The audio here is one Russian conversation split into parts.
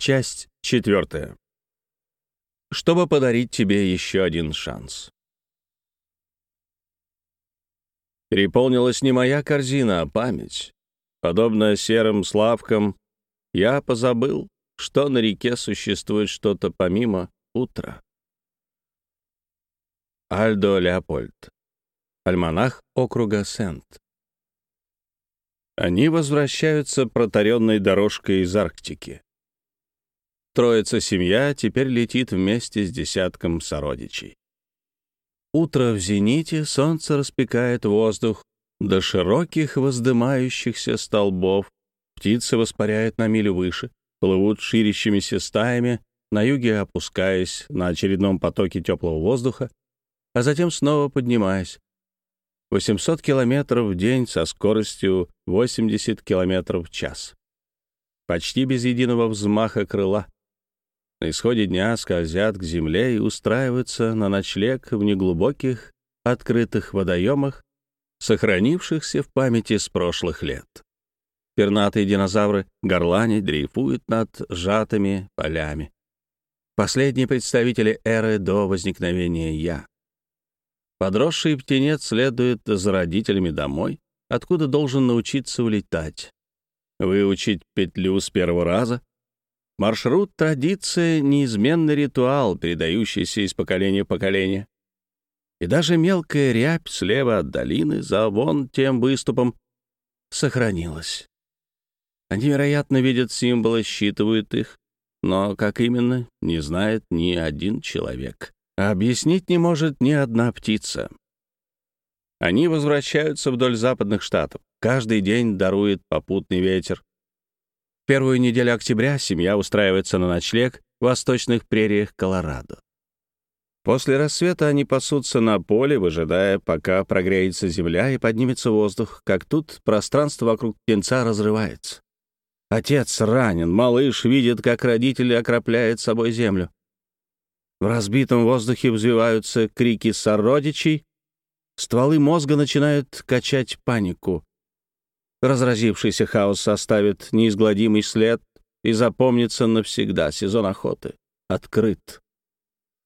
Часть четвертая. Чтобы подарить тебе еще один шанс. Переполнилась не моя корзина, а память. Подобно серым славкам, я позабыл, что на реке существует что-то помимо утра. Альдо Леопольд. Альманах округа Сент. Они возвращаются протаренной дорожкой из Арктики. Троица-семья теперь летит вместе с десятком сородичей. Утро в зените, солнце распекает воздух до широких воздымающихся столбов, птицы воспаряют на милю выше, плывут ширящимися стаями, на юге опускаясь на очередном потоке теплого воздуха, а затем снова поднимаясь. 800 километров в день со скоростью 80 километров в час. Почти без единого взмаха крыла. На исходе дня скользят к земле и устраиваются на ночлег в неглубоких открытых водоемах, сохранившихся в памяти с прошлых лет. Пернатые динозавры горлани дрейфуют над сжатыми полями. Последние представители эры до возникновения «я». Подросший птенец следует за родителями домой, откуда должен научиться улетать. Выучить петлю с первого раза, Маршрут — традиция, неизменный ритуал, передающийся из поколения в поколение. И даже мелкая рябь слева от долины за вон тем выступом сохранилась. Они, вероятно, видят символы, считывают их, но как именно, не знает ни один человек. А объяснить не может ни одна птица. Они возвращаются вдоль западных штатов. Каждый день дарует попутный ветер первую неделю октября семья устраивается на ночлег в восточных прериях Колорадо. После рассвета они пасутся на поле, выжидая, пока прогреется земля и поднимется воздух, как тут пространство вокруг птенца разрывается. Отец ранен, малыш видит, как родители окропляют собой землю. В разбитом воздухе взвиваются крики сородичей, стволы мозга начинают качать панику. Разразившийся хаос оставит неизгладимый след и запомнится навсегда. Сезон охоты открыт.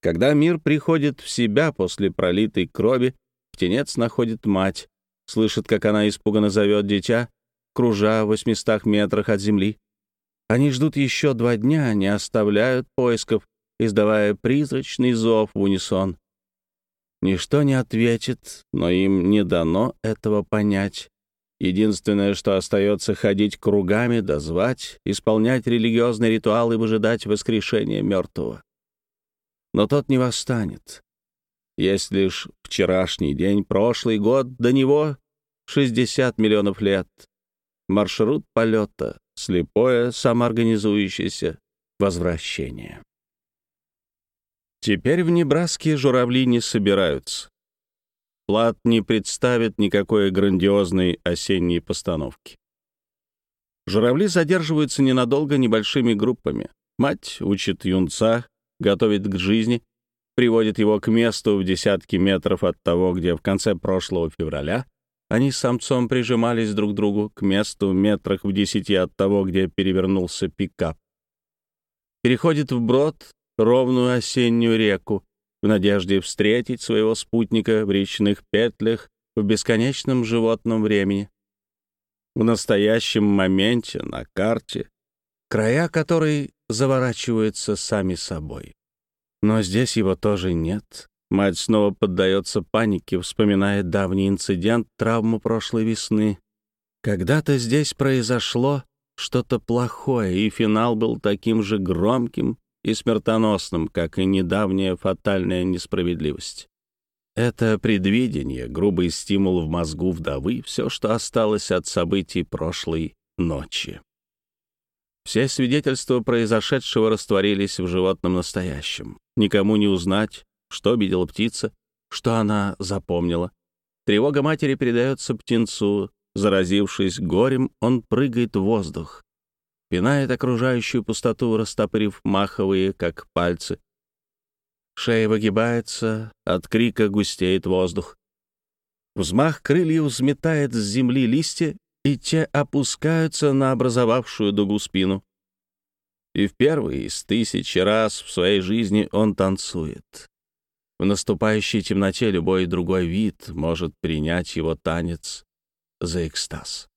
Когда мир приходит в себя после пролитой крови, птенец находит мать, слышит, как она испуганно зовет дитя, кружа в 800 метрах от земли. Они ждут еще два дня, не оставляют поисков, издавая призрачный зов в унисон. Ничто не ответит, но им не дано этого понять. Единственное, что остается ходить кругами, дозвать, исполнять религиозные ритуалы и выжидать воскрешения мертвого. Но тот не восстанет. Есть лишь вчерашний день, прошлый год, до него 60 миллионов лет. Маршрут полета, слепое, самоорганизующееся возвращение. Теперь в Небраске журавли не собираются. Плат не представит никакой грандиозной осенней постановки. Журавли задерживаются ненадолго небольшими группами. Мать учит юнца, готовит к жизни, приводит его к месту в десятки метров от того, где в конце прошлого февраля они с самцом прижимались друг к другу к месту метрах в десяти от того, где перевернулся пикап. Переходит вброд ровную осеннюю реку, в надежде встретить своего спутника в речных петлях в бесконечном животном времени. В настоящем моменте на карте, края которой заворачиваются сами собой. Но здесь его тоже нет. Мать снова поддается панике, вспоминая давний инцидент, травму прошлой весны. Когда-то здесь произошло что-то плохое, и финал был таким же громким и смертоносным, как и недавняя фатальная несправедливость. Это предвидение, грубый стимул в мозгу вдовы, все, что осталось от событий прошлой ночи. Все свидетельства произошедшего растворились в животном настоящем. Никому не узнать, что видела птица, что она запомнила. Тревога матери передается птенцу. Заразившись горем, он прыгает в воздух пинает окружающую пустоту, растопырив маховые, как пальцы. Шея выгибается, от крика густеет воздух. Взмах крыльев взметает с земли листья, и те опускаются на образовавшую дугу спину. И в первый из тысячи раз в своей жизни он танцует. В наступающей темноте любой другой вид может принять его танец за экстаз.